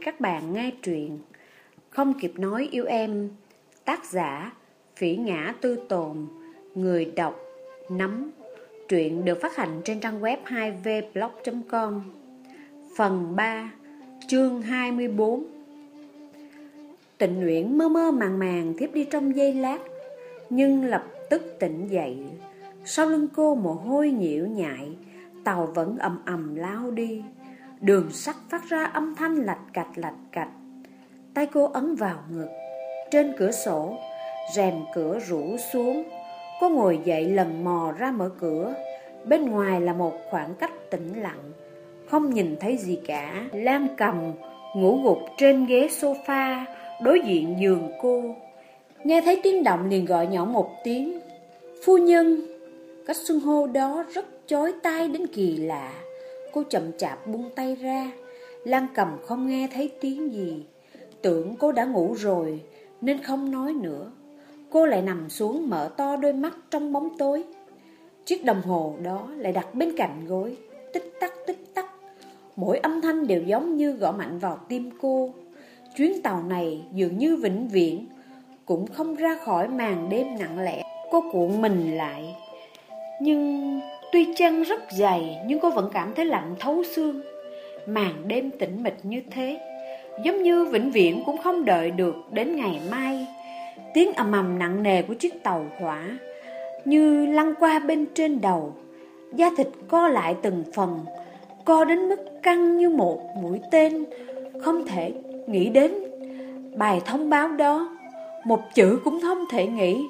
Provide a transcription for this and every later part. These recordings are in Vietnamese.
Các bạn nghe truyện Không kịp nói yêu em, Tác giả Phỉ Ngã Tư Tồn, Người đọc Nắm Truyện được phát hành trên trang web 2vblog.com Phần 3 Chương 24 Tịnh Nguyễn mơ mơ màng màng thiếp đi trong giây lát, Nhưng lập tức tỉnh dậy. Sau lưng cô mồ hôi nhiễu nhại, Tàu vẫn ầm ầm lao đi. Đường sắt phát ra âm thanh lạch cạch lạch cạch. Tay cô ấn vào ngực. Trên cửa sổ, Rèm cửa rủ xuống. Cô ngồi dậy lần mò ra mở cửa. Bên ngoài là một khoảng cách tĩnh lặng. Không nhìn thấy gì cả. Lan cầm, Ngủ gục trên ghế sofa, Đối diện giường cô. Nghe thấy tiếng động liền gọi nhỏ một tiếng. Phu nhân Cách xưng hô đó rất chói tai đến kỳ lạ. Cô chậm chạp buông tay ra. Lan cầm không nghe thấy tiếng gì. Tưởng cô đã ngủ rồi, Nên không nói nữa. Cô lại nằm xuống mở to đôi mắt trong bóng tối. Chiếc đồng hồ đó lại đặt bên cạnh gối. Tích tắc tích tắc. Mỗi âm thanh đều giống như gõ mạnh vào tim cô. Chuyến tàu này dường như vĩnh viễn, Cũng không ra khỏi màn đêm nặng lẽ. Cô cuộn mình lại. Nhưng tuy chân rất dày, Nhưng cô vẫn cảm thấy lạnh thấu xương. Màn đêm tĩnh mịch như thế, Giống như vĩnh viễn cũng không đợi được đến ngày mai. Tiếng ầm ầm nặng nề của chiếc tàu hỏa Như lăn qua bên trên đầu. Da thịt co lại từng phần, Co đến mức căng như một mũi tên, Không thể nghĩ đến. Bài thông báo đó, Một chữ cũng không thể nghĩ.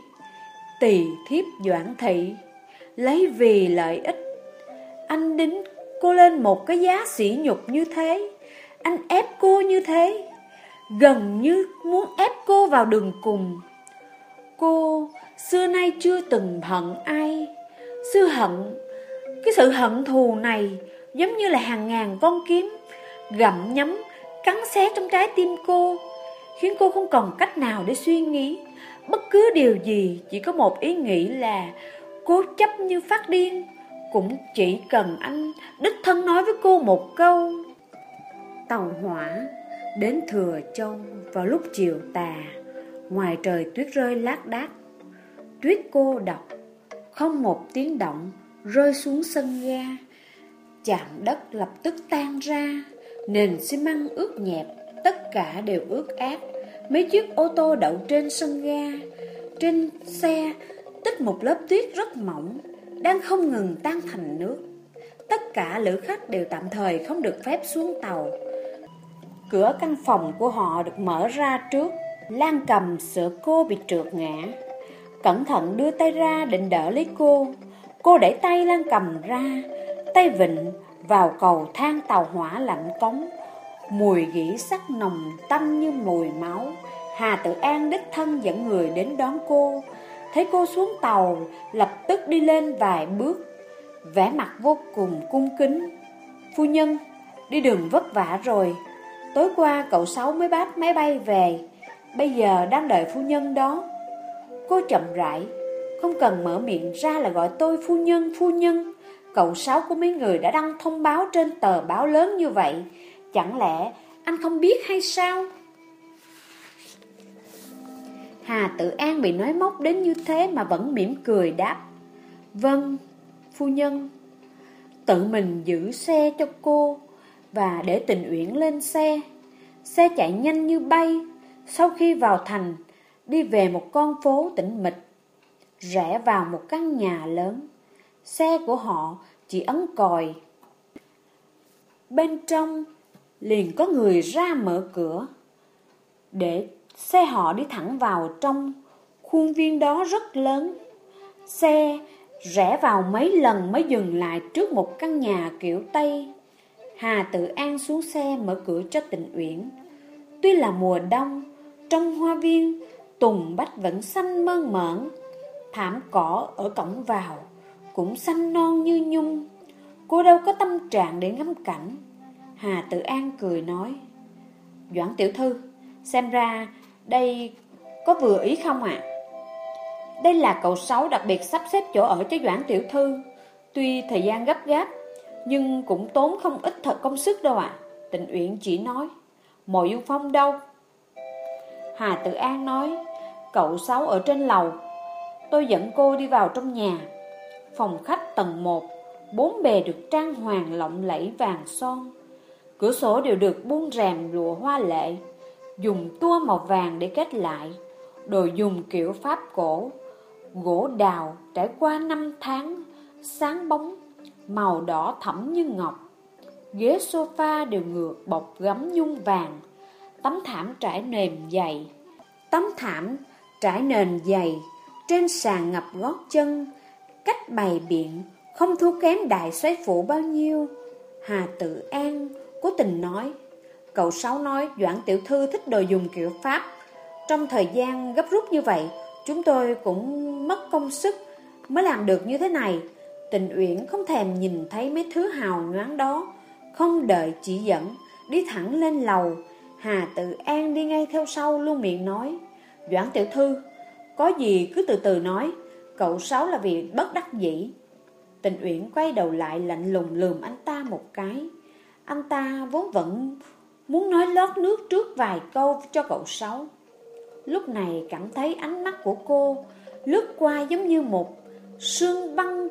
Tỳ thiếp doãn thị. Lấy vì lợi ích. Anh đính cô lên một cái giá sỉ nhục như thế. Anh ép cô như thế. Gần như muốn ép cô vào đường cùng. Cô, xưa nay chưa từng hận ai. Xưa hận, Cái sự hận thù này Giống như là hàng ngàn con kiếm Gặm nhấm, Cắn xé trong trái tim cô, Khiến cô không còn cách nào để suy nghĩ. Bất cứ điều gì Chỉ có một ý nghĩ là Cố chấp như phát điên. Cũng chỉ cần anh Đích thân nói với cô một câu. Tàu hỏa Đến Thừa Châu vào lúc chiều tà. Ngoài trời tuyết rơi lác đác. Tuyết cô độc, Không một tiếng động Rơi xuống sân ga. Chạm đất lập tức tan ra. Nền xi măng ướt nhẹp, Tất cả đều ướt át. Mấy chiếc ô tô đậu trên sân ga. Trên xe Tích một lớp tuyết rất mỏng, Đang không ngừng tan thành nước. Tất cả lữ khách đều tạm thời không được phép xuống tàu. Cửa căn phòng của họ được mở ra trước, Lan cầm sữa cô bị trượt ngã. Cẩn thận đưa tay ra định đỡ lấy cô. Cô đẩy tay Lan cầm ra, Tay vịnh vào cầu thang tàu hỏa lạnh cống. Mùi gỉ sắc nồng tanh như mùi máu. Hà Tự An đích thân dẫn người đến đón cô. Thấy cô xuống tàu, Lập tức đi lên vài bước. Vẻ mặt vô cùng cung kính. Phu nhân, Đi đường vất vả rồi. Tối qua cậu Sáu mới bắt máy bay về. Bây giờ đang đợi phu nhân đó. Cô chậm rãi, Không cần mở miệng ra là gọi tôi phu nhân phu nhân. Cậu Sáu của mấy người đã đăng thông báo trên tờ báo lớn như vậy. Chẳng lẽ anh không biết hay sao? Hà Tử An bị nói móc đến như thế mà vẫn mỉm cười đáp Vâng, phu nhân. Tự mình giữ xe cho cô Và để tình uyển lên xe. Xe chạy nhanh như bay. Sau khi vào thành Đi về một con phố tĩnh mịch Rẽ vào một căn nhà lớn. Xe của họ chỉ ấn còi. Bên trong liền có người ra mở cửa Để xe họ đi thẳng vào trong Khuôn viên đó rất lớn. Xe rẽ vào mấy lần mới dừng lại trước một căn nhà kiểu Tây. Hà tự an xuống xe mở cửa cho tình uyển. Tuy là mùa đông, Trong hoa viên, Tùng bách vẫn xanh mơn mởn. Thảm cỏ ở cổng vào Cũng xanh non như nhung. Cô đâu có tâm trạng để ngắm cảnh. Hà Tự An cười nói, Doãn tiểu thư, Xem ra đây có vừa ý không ạ Đây là cậu Sáu đặc biệt sắp xếp chỗ ở cho Doãn tiểu thư Tuy thời gian gấp gáp Nhưng cũng tốn không ít thật công sức đâu ạ Tịnh Uyển chỉ nói Mộ du Phong đâu? Hà Tự An nói, cậu Sáu ở trên lầu. Tôi dẫn cô đi vào trong nhà. Phòng khách tầng 1, bốn bề được trang hoàng lộng lẫy vàng son. Cửa sổ đều được buông rèm lụa hoa lệ, dùng tua màu vàng để kết lại, đồ dùng kiểu pháp cổ, gỗ đào trải qua năm tháng, sáng bóng, màu đỏ thẫm như ngọc. Ghế sofa đều ngược bọc gấm nhung vàng, tấm thảm trải nền dày. Tấm thảm trải nền dày, trên sàn ngập gót chân, cách bày biện, không thua kém đại xoáy phủ bao nhiêu. Hà Tự An cố tình nói, cậu Sáu nói Doãn Tiểu Thư thích đồ dùng kiểu Pháp. Trong thời gian gấp rút như vậy, chúng tôi cũng mất công sức mới làm được như thế này. Tình Uyển không thèm nhìn thấy mấy thứ hào nhoáng đó, không đợi chỉ dẫn, đi thẳng lên lầu. Hà Tự An đi ngay theo sau luôn miệng nói, Doãn Tiểu Thư, có gì cứ từ từ nói, cậu Sáu là vì bất đắc dĩ. Tình Uyển quay đầu lại lạnh lùng lườm anh ta một cái. Anh ta vốn vẫn muốn nói lót nước trước vài câu cho cậu Sáu. Lúc này cảm thấy ánh mắt của cô lướt qua giống như một sương băng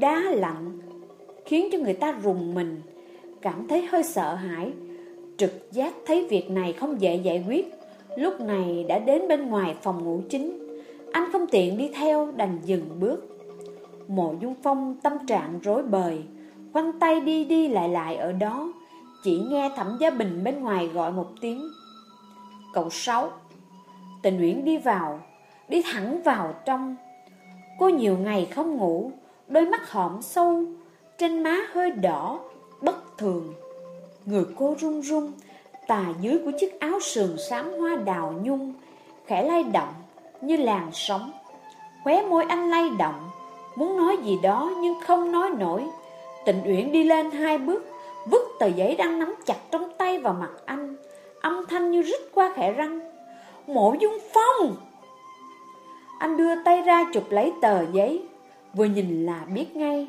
đá lạnh, khiến cho người ta rùng mình, cảm thấy hơi sợ hãi. Trực giác thấy việc này không dễ giải quyết, lúc này đã đến bên ngoài phòng ngủ chính. Anh không tiện đi theo đành dừng bước. Mộ Dung Phong tâm trạng rối bời, quanh tay đi đi lại lại ở đó, chỉ nghe Thẩm Gia Bình bên ngoài gọi một tiếng. Cậu Sáu, tình uyển đi vào, đi thẳng vào trong. Cô nhiều ngày không ngủ, đôi mắt hõm sâu, trên má hơi đỏ, bất thường. Người cô run run, tà dưới của chiếc áo sườn xám hoa đào nhung, khẽ lay động như làn sóng. Khóe môi anh lay động, muốn nói gì đó nhưng không nói nổi. Tịnh Uyển đi lên hai bước, vứt tờ giấy đang nắm chặt trong tay vào mặt anh, âm thanh như rít qua khẽ răng. Mộ Dung Phong! Anh đưa tay ra chụp lấy tờ giấy, vừa nhìn là biết ngay,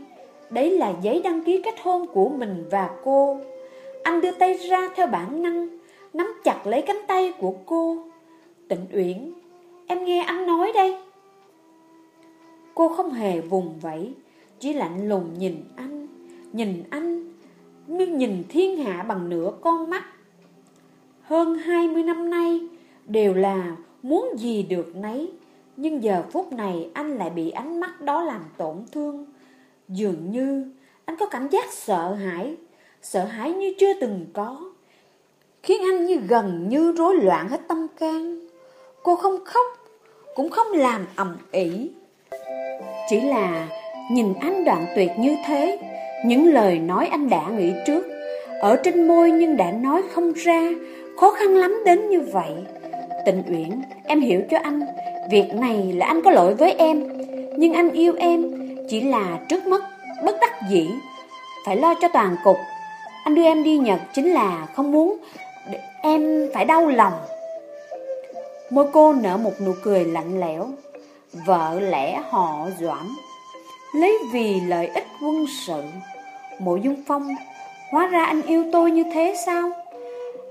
đấy là giấy đăng ký kết hôn của mình và cô. Anh đưa tay ra theo bản năng, nắm chặt lấy cánh tay của cô. Tịnh Uyển, em nghe anh nói đây. Cô không hề vùng vẫy, chỉ lạnh lùng nhìn anh, nhìn anh, như nhìn thiên hạ bằng nửa con mắt. Hơn 20 năm nay, đều là muốn gì được nấy, nhưng giờ phút này anh lại bị ánh mắt đó làm tổn thương. Dường như anh có cảm giác sợ hãi, sợ hãi như chưa từng có, khiến anh như gần như rối loạn hết tâm can. Cô không khóc, cũng không làm ầm ĩ. Chỉ là nhìn anh đoạn tuyệt như thế, những lời nói anh đã nghĩ trước, ở trên môi nhưng đã nói không ra, khó khăn lắm đến như vậy. Tình Uyển, em hiểu cho anh, việc này là anh có lỗi với em, nhưng anh yêu em, chỉ là trước mắt, bất đắc dĩ, phải lo cho toàn cục. Anh đưa em đi Nhật chính là không muốn. Em phải đau lòng. Môi cô nở một nụ cười lạnh lẽo, vợ lẽ họ doãn, lấy vì lợi ích quân sự. Mộ Dung Phong, hóa ra anh yêu tôi như thế sao?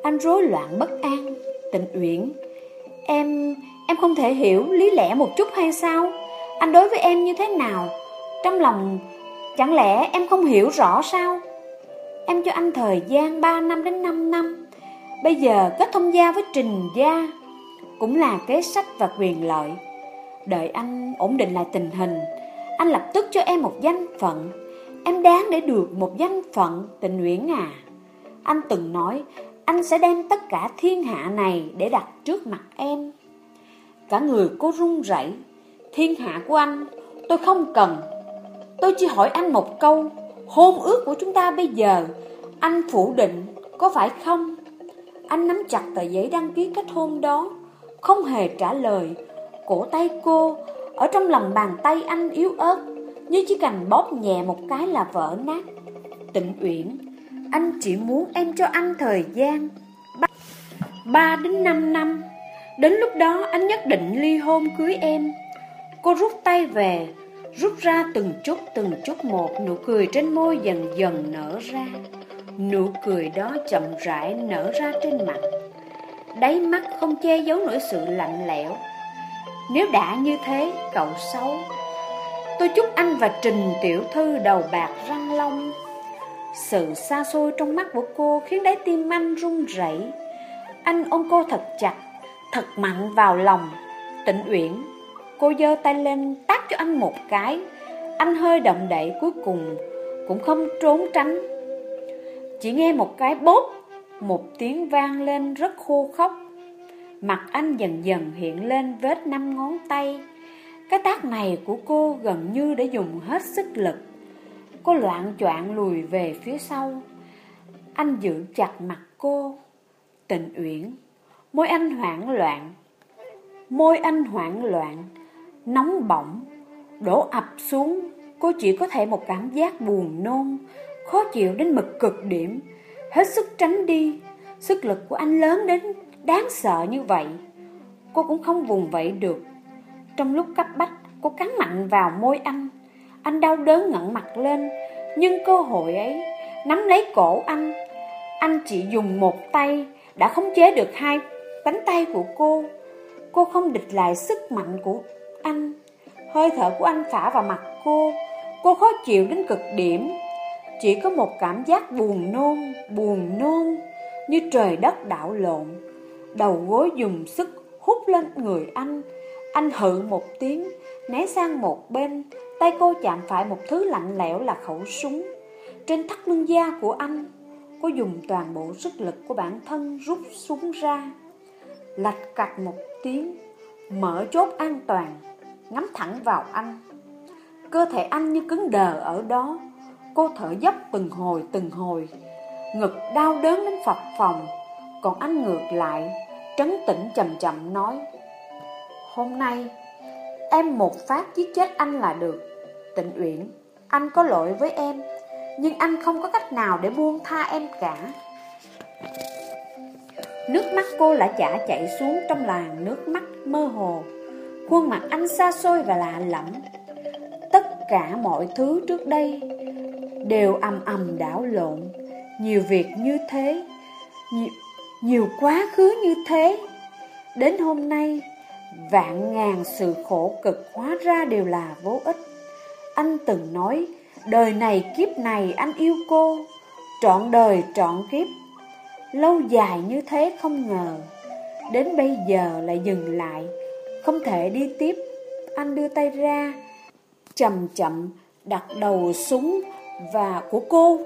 Anh rối loạn bất an, tình uyển. Em, em không thể hiểu lý lẽ một chút hay sao? Anh đối với em như thế nào? Trong lòng, chẳng lẽ em không hiểu rõ sao? Em cho anh thời gian 3 năm đến 5 năm Bây giờ kết thông gia với Trình Gia Cũng là kế sách và quyền lợi Đợi anh ổn định lại tình hình anh lập tức cho em một danh phận. Em đáng để được một danh phận tình nguyện à. Anh từng nói, Anh sẽ đem tất cả thiên hạ này Để đặt trước mặt em. Cả người cô run rẩy. Thiên hạ của anh, Tôi không cần. Tôi chỉ hỏi anh một câu, Hôn ước của chúng ta bây giờ, Anh phủ định Có phải không? Anh nắm chặt tờ giấy đăng ký kết hôn đó, Không hề trả lời. Cổ tay cô ở trong lòng bàn tay anh yếu ớt, Như chỉ cần bóp nhẹ một cái là vỡ nát. Tịnh Uyển, Anh chỉ muốn em cho anh thời gian 3 đến 5 năm. Đến lúc đó anh nhất định ly hôn cưới em. Cô rút tay về, Rút ra từng chút từng chút một, Nụ cười trên môi dần dần nở ra. Nụ cười đó chậm rãi nở ra trên mặt. Đáy mắt không che giấu nỗi sự lạnh lẽo. Nếu đã như thế, cậu xấu. Tôi chúc anh và Trình Tiểu Thư đầu bạc răng long. Sự xa xôi trong mắt của cô khiến đáy tim anh run rẩy. Anh ôm cô thật chặt, thật mạnh vào lòng. Tịnh Uyển Cô giơ tay lên tát cho anh một cái. Anh hơi động đậy cuối cùng Cũng không trốn tránh. Chỉ nghe một cái bốp Một tiếng vang lên rất khô khóc Mặt anh dần dần hiện lên vết năm ngón tay. Cái tác này của cô gần như đã dùng hết sức lực. Cô loạn choạng lùi về phía sau. Anh giữ chặt mặt cô. Tịnh Uyển Môi anh hoảng loạn. Môi anh hoảng loạn. Nóng bỏng, đổ ập xuống, cô chỉ có thể một cảm giác buồn nôn, khó chịu đến mực cực điểm, hết sức tránh đi, sức lực của anh lớn đến đáng sợ như vậy. Cô cũng không vùng vẫy được. Trong lúc cấp bách, cô cắn mạnh vào môi anh. Anh đau đớn ngẩng mặt lên, nhưng cơ hội ấy nắm lấy cổ anh. Anh chỉ dùng một tay đã khống chế được hai cánh tay của cô. Cô không địch lại sức mạnh của anh Hơi thở của anh phả vào mặt cô Cô khó chịu đến cực điểm Chỉ có một cảm giác buồn nôn Buồn nôn Như trời đất đảo lộn Đầu gối dùng sức hút lên người anh. Anh hự một tiếng Né sang một bên Tay cô chạm phải một thứ lạnh lẽo là khẩu súng. Trên thắt lưng da của anh Cô dùng toàn bộ sức lực của bản thân rút súng ra. Lạch cạch một tiếng Mở chốt an toàn ngắm thẳng vào anh. Cơ thể anh như cứng đờ ở đó, cô thở dốc từng hồi từng hồi, ngực đau đớn đến phập phòng, còn anh ngược lại, trấn tĩnh chậm chậm nói, Hôm nay, em một phát giết chết anh là được, tịnh uyển, anh có lỗi với em, nhưng anh không có cách nào để buông tha em cả. Nước mắt cô lại chả chảy xuống trong làn nước mắt mơ hồ. Khuôn mặt anh xa xôi và lạ lẫm. Tất cả mọi thứ trước đây Đều ầm ầm đảo lộn. Nhiều việc như thế nhiều, quá khứ như thế. Đến hôm nay Vạn ngàn sự khổ cực hóa ra đều là vô ích. Anh từng nói Đời này kiếp này anh yêu cô Trọn đời trọn kiếp. Lâu dài như thế không ngờ Đến bây giờ lại dừng lại không thể đi tiếp. Anh đưa tay ra Chậm chậm đặt đầu súng Và của cô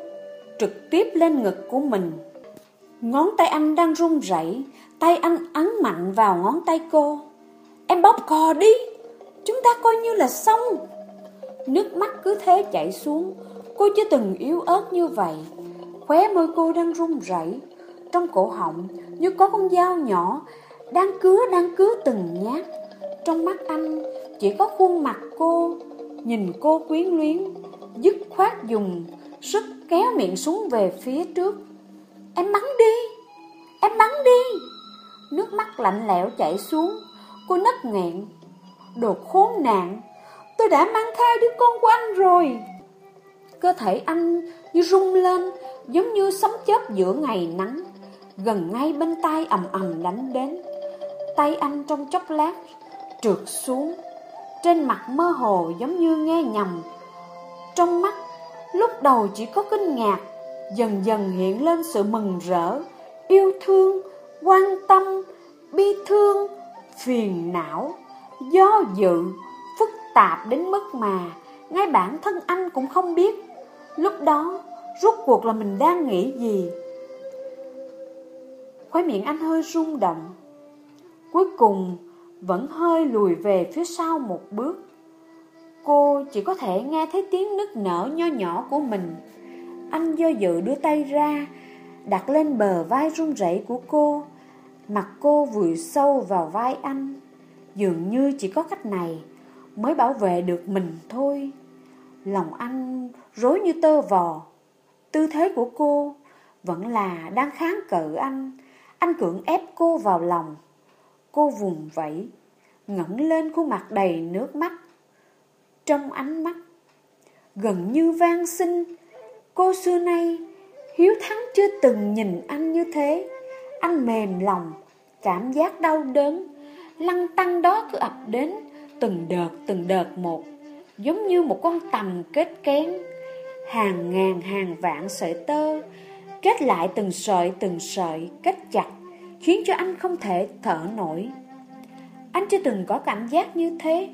Trực tiếp lên ngực của mình. Ngón tay anh đang run rẩy, Tay anh ấn mạnh vào ngón tay cô. Em bóp cò đi, Chúng ta coi như là xong. Nước mắt cứ thế chảy xuống, Cô chưa từng yếu ớt như vậy. Khóe môi cô đang run rẩy, Trong cổ họng như có con dao nhỏ Đang cứa đang cứa từng nhát. Trong mắt anh chỉ có khuôn mặt cô, Nhìn cô quyến luyến, Dứt khoát dùng Sức kéo miệng súng về phía trước. Em bắn đi. Em bắn đi. Nước mắt lạnh lẽo chảy xuống. Cô nấc nghẹn. Đồ khốn nạn. Tôi đã mang thai đứa con của anh rồi. Cơ thể anh như rung lên, Giống như sấm chớp giữa ngày nắng. Gần ngay bên tay ầm ầm đánh đến. Tay anh trong chốc lát trượt xuống. Trên mặt mơ hồ giống như nghe nhầm. Trong mắt, lúc đầu chỉ có kinh ngạc Dần dần hiện lên sự mừng rỡ Yêu thương, quan tâm, bi thương, phiền não Do dự, phức tạp đến mức mà Ngay bản thân anh cũng không biết Lúc đó, rốt cuộc là mình đang nghĩ gì Khóe miệng anh hơi rung động Cuối cùng vẫn hơi lùi về phía sau một bước. Cô chỉ có thể nghe thấy tiếng nức nở nho nhỏ của mình. Anh do dự đưa tay ra, đặt lên bờ vai run rẩy của cô. Mặt cô vùi sâu vào vai anh. Dường như chỉ có cách này mới bảo vệ được mình thôi. Lòng anh rối như tơ vò. Tư thế của cô vẫn là đang kháng cự anh. Anh cưỡng ép cô vào lòng. Cô vùng vẫy, ngẩng lên khuôn mặt đầy nước mắt. Trong ánh mắt, gần như vang sinh, cô xưa nay, hiếu thắng chưa từng nhìn anh như thế. Anh mềm lòng, cảm giác đau đớn Lăng tăng đó cứ ập đến Từng đợt từng đợt một Giống như một con tầm kết kén. Hàng ngàn hàng vạn sợi tơ Kết lại từng sợi từng sợi Kết chặt Khiến cho anh không thể thở nổi. Anh chưa từng có cảm giác như thế.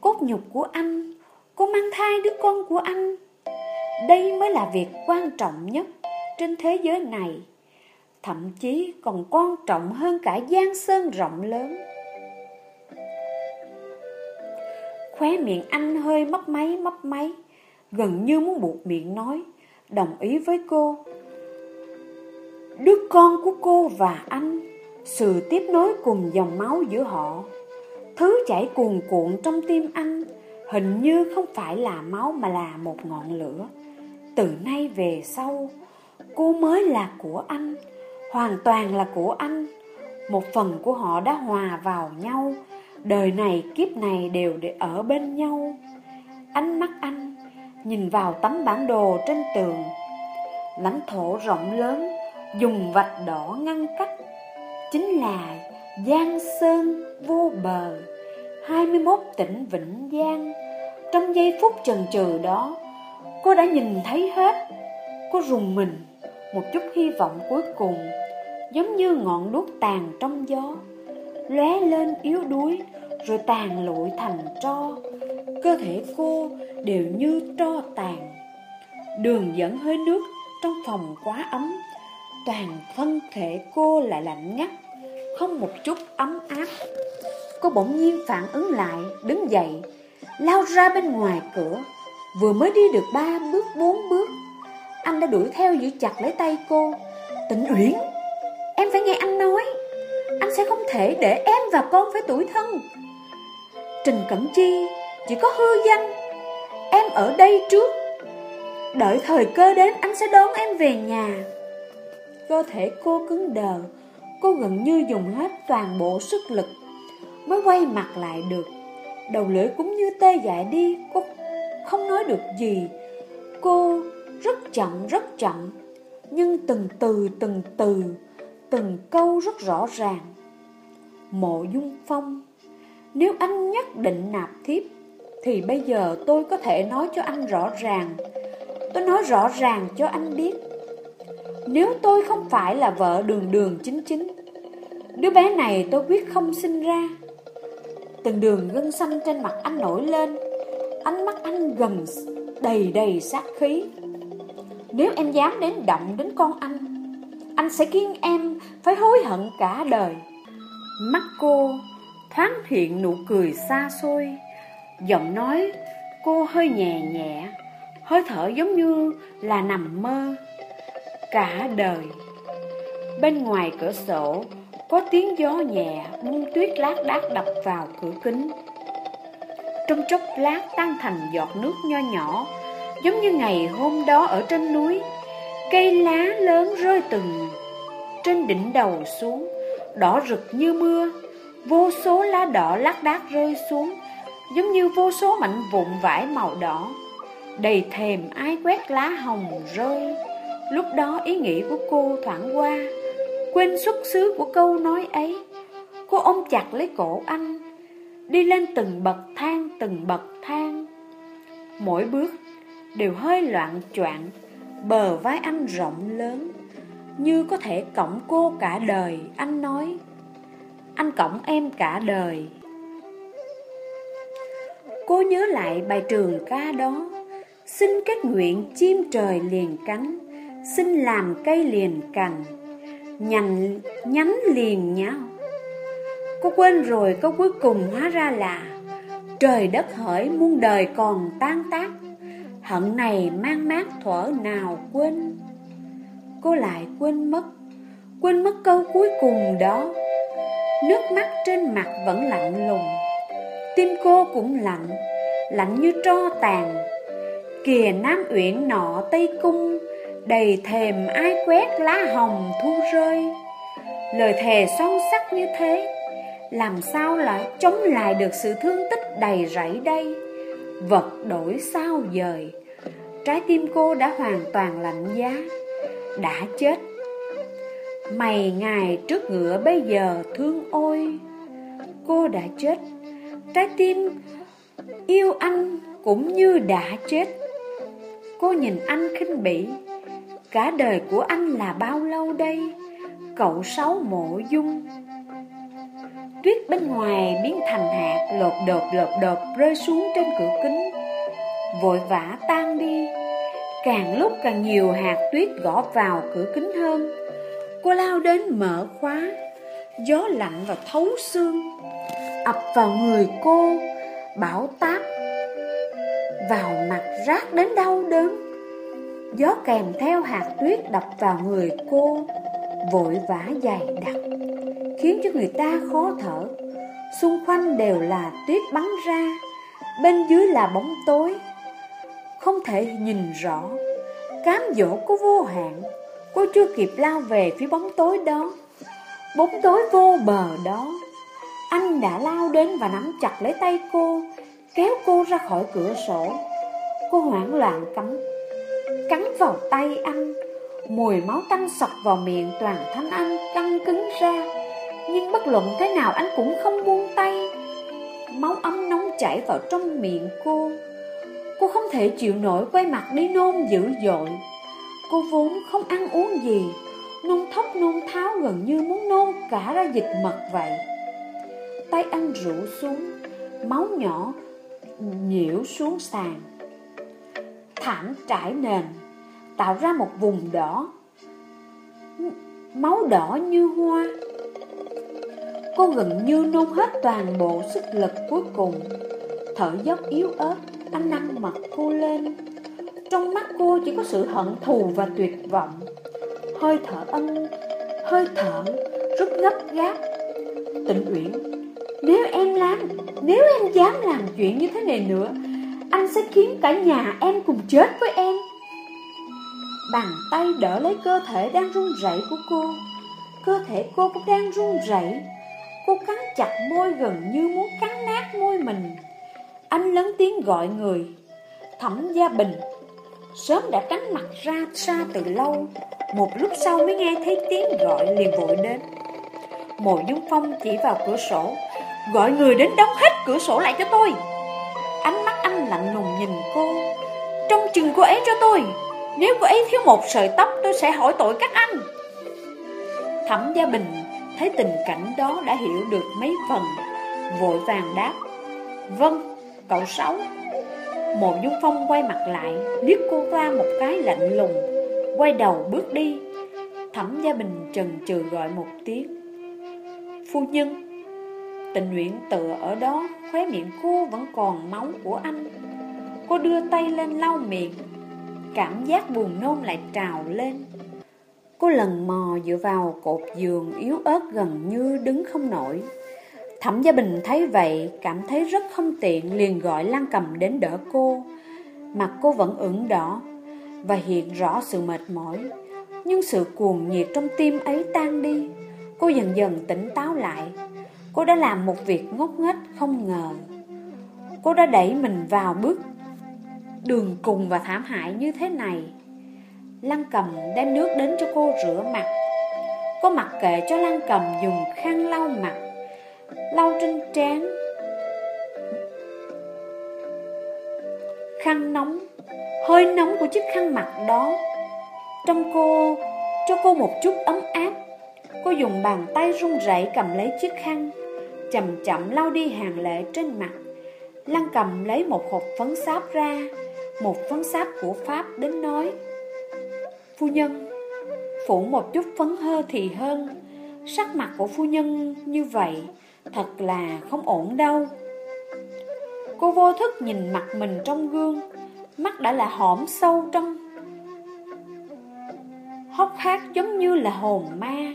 Cốt nhục của anh Cô mang thai đứa con của anh đây mới là việc quan trọng nhất Trên thế giới này. Thậm chí còn quan trọng hơn cả Giang Sơn rộng lớn. Khóe miệng anh hơi mấp máy mấp máy, Gần như muốn buộc miệng nói, Đồng ý với cô. Đứa con của cô và anh, Sự tiếp nối cùng dòng máu giữa họ. Thứ chảy cuồn cuộn trong tim anh Hình như không phải là máu mà là một ngọn lửa. Từ nay về sau, Cô mới là của anh, Hoàn toàn là của anh. Một phần của họ đã hòa vào nhau, Đời này, kiếp này đều để ở bên nhau. Ánh mắt anh Nhìn vào tấm bản đồ trên tường, Lãnh thổ rộng lớn, Dùng vạch đỏ ngăn cách. Chính là Giang Sơn vô bờ 21 tỉnh Vĩnh Giang. Trong giây phút chần chừ đó Cô đã nhìn thấy hết. Cô rùng mình, Một chút hy vọng cuối cùng, Giống như ngọn đuốc tàn trong gió, lóe lên yếu đuối, Rồi tàn lụi thành tro. Cơ thể cô đều như tro tàn. Đường dẫn hơi nước trong phòng quá ấm, Toàn thân thể cô lại lạnh ngắt, Không một chút ấm áp. Cô bỗng nhiên phản ứng lại, Đứng dậy, Lao ra bên ngoài cửa. Vừa mới đi được ba bước, bốn bước, Anh đã đuổi theo giữ chặt lấy tay cô. Tịnh Uyển, Em phải nghe anh nói. Anh sẽ không thể để em và con phải tuổi thân. Trình cẩn Chi, Chỉ có hư danh. Em ở đây trước. Đợi thời cơ đến, anh sẽ đón em về nhà. Cơ thể cô cứng đờ. Cô gần như dùng hết toàn bộ sức lực Mới quay mặt lại được. Đầu lưỡi cũng như tê dại đi, Cô không nói được gì. Cô rất chậm rất chậm, Nhưng từng từ từng từ, Từng câu rất rõ ràng. Mộ dung phong, Nếu anh nhất định nạp thiếp, Thì bây giờ tôi có thể nói cho anh rõ ràng. Tôi nói rõ ràng cho anh biết. Nếu tôi không phải là vợ đường đường chính chính, Đứa bé này tôi quyết không sinh ra. Từng đường gân xanh trên mặt anh nổi lên. Ánh mắt anh gần đầy đầy sát khí. Nếu em dám đến động đến con anh Anh sẽ khiến em phải hối hận cả đời. Mắt cô thoáng hiện nụ cười xa xôi, Giọng nói cô hơi nhẹ nhẹ, Hơi thở giống như là nằm mơ Cả đời. Bên ngoài cửa sổ Có tiếng gió nhẹ Buông tuyết lát đác đập vào cửa kính. Trong chốc lát tan thành giọt nước nho nhỏ, Giống như ngày hôm đó ở trên núi. Cây lá lớn rơi từng Trên đỉnh đầu xuống, Đỏ rực như mưa. Vô số lá đỏ lác đác rơi xuống, Giống như vô số mảnh vụn vải màu đỏ. Đầy thèm ai quét lá hồng rơi. Lúc đó ý nghĩ của cô thoảng qua, Quên xuất xứ của câu nói ấy. Cô ôm chặt lấy cổ anh Đi lên từng bậc thang, từng bậc thang. Mỗi bước đều hơi loạn choạng, Bờ vai anh rộng lớn, Như có thể cõng cô cả đời, Anh nói. Anh cõng em cả đời. Cô nhớ lại bài trường ca đó. Xin kết nguyện chim trời liền cánh, Xin làm cây liền cành Nhành, nhánh liền nhau. Cô quên rồi câu cuối cùng hóa ra là, Trời đất hỡi muôn đời còn tan tác, Hận này mang mát thuở nào quên? Cô lại quên mất Quên mất câu cuối cùng đó. Nước mắt trên mặt vẫn lạnh lùng, Tim cô cũng lạnh Lạnh như tro tàn. Kìa Nam Uyển nọ Tây Cung, Đầy thềm ai quét lá hồng thu rơi. Lời thề son sắc như thế làm sao lại chống lại được sự thương tích đầy rẫy đây? Vật đổi sao dời Trái tim cô đã hoàn toàn lạnh giá, Đã chết. Mày ngày trước ngựa bây giờ thương ôi. Cô đã chết, Trái tim yêu anh cũng như đã chết. Cô nhìn anh khinh bỉ, Cả đời của anh là bao lâu đây? Cậu sáu mộ dung Tuyết bên ngoài biến thành hạt lột đột lột đột rơi xuống trên cửa kính. Vội vã tan đi. Càng lúc càng nhiều hạt tuyết gõ vào cửa kính hơn. Cô lao đến mở khóa. Gió lạnh và thấu xương ập vào người cô, Bão táp Vào mặt rát đến đau đớn. Gió kèm theo hạt tuyết đập vào người cô, Vội vã dày đặc. Khiến cho người ta khó thở. Xung quanh đều là tuyết bắn ra, Bên dưới là bóng tối. Không thể nhìn rõ, Cám dỗ có vô hạn, Cô chưa kịp lao về phía bóng tối đó. Bóng tối vô bờ đó, anh đã lao đến và nắm chặt lấy tay cô, Kéo cô ra khỏi cửa sổ. Cô hoảng loạn cắn Cắn vào tay anh. Mùi máu tanh sọc vào miệng toàn thân anh căng cứng ra. Nhưng bất luận thế nào anh cũng không buông tay. Máu ấm nóng chảy vào trong miệng cô. Cô không thể chịu nổi quay mặt đi nôn dữ dội. Cô vốn không ăn uống gì, Nôn thốc nôn tháo gần như muốn nôn cả ra dịch mật vậy. Tay anh rũ xuống, Máu nhỏ nhiễu xuống sàn. Thảm trải nền, Tạo ra một vùng đỏ. Máu đỏ như hoa. Cô gần như nôn hết toàn bộ sức lực cuối cùng. Thở dốc yếu ớt Anh nâng mặt cô lên. Trong mắt cô chỉ có sự hận thù và tuyệt vọng. Hơi thở ân Hơi thở rất gấp gáp Tịnh Uyển nếu em làm, nếu em dám làm chuyện như thế này nữa Anh sẽ khiến cả nhà em cùng chết với em. Bàn tay đỡ lấy cơ thể đang run rẩy của cô. Cơ thể cô cũng đang run rẩy. Cô cắn chặt môi gần như muốn cắn nát môi mình. Anh lớn tiếng gọi người, Thẩm Gia Bình, Sớm đã tránh mặt ra xa từ lâu. Một lúc sau mới nghe thấy tiếng gọi liền vội đến. Mộ Dung Phong chỉ vào cửa sổ, Gọi người đến đóng hết cửa sổ lại cho tôi. Ánh mắt anh lạnh lùng nhìn cô, trong chừng cô ấy cho tôi, Nếu cô ấy thiếu một sợi tóc tôi sẽ hỏi tội các anh. Thẩm Gia Bình thấy tình cảnh đó đã hiểu được mấy phần. Vội vàng đáp Vâng, cậu Sáu. Một Dung Phong quay mặt lại Liếc cô ta một cái lạnh lùng Quay đầu bước đi. Thẩm Gia Bình trần trừ gọi một tiếng Phu nhân. Tình nguyện tựa ở đó Khóe miệng cô vẫn còn máu của anh. Cô đưa tay lên lau miệng Cảm giác buồn nôn lại trào lên. Cô lần mò dựa vào cột giường yếu ớt gần như đứng không nổi. Thẩm Gia Bình thấy vậy, Cảm thấy rất không tiện, liền gọi Lan Cầm đến đỡ cô. Mặt cô vẫn ửng đỏ Và hiện rõ sự mệt mỏi. Nhưng sự cuồng nhiệt trong tim ấy tan đi. Cô dần dần tỉnh táo lại. Cô đã làm một việc ngốc nghếch không ngờ. Cô đã đẩy mình vào bước Đường cùng và thảm hại như thế này. Lăng cầm đem nước đến cho cô rửa mặt. Cô mặc kệ cho Lăng cầm dùng khăn lau mặt, Lau trên trán. Khăn nóng, Hơi nóng của chiếc khăn mặt đó. Trong cô, Cho cô một chút ấm áp. Cô dùng bàn tay run rẩy cầm lấy chiếc khăn, Chậm chậm lau đi hàng lệ trên mặt. Lăng cầm lấy một hộp phấn sáp ra, Một phấn sáp của Pháp đến nói Phu nhân. Phủ một chút phấn hơ thì hơn. Sắc mặt của phu nhân như vậy, Thật là không ổn đâu. Cô vô thức nhìn mặt mình trong gương, Mắt đã là hõm sâu trong. Hốc hát giống như là hồn ma,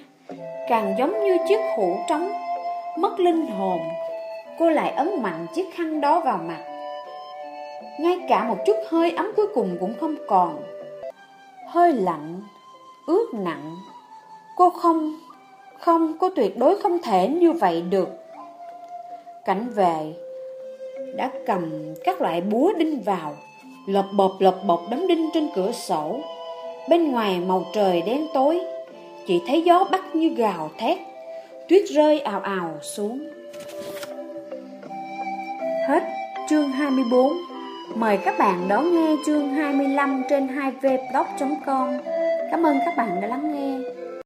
Càng giống như chiếc hũ trống. Mất linh hồn, Cô lại ấn mạnh chiếc khăn đó vào mặt. Ngay cả một chút hơi ấm cuối cùng cũng không còn. Hơi lạnh Ướt nặng. Cô không Không, cô tuyệt đối không thể như vậy được. Cảnh về Đã cầm các loại búa đinh vào Lột bột lột bột đấm đinh trên cửa sổ. Bên ngoài màu trời đen tối Chỉ thấy gió bắt như gào thét Tuyết rơi ào ào xuống. Hết chương 24 Mời các bạn đón nghe chương 25 trên 2vblog.com Cảm ơn các bạn đã lắng nghe.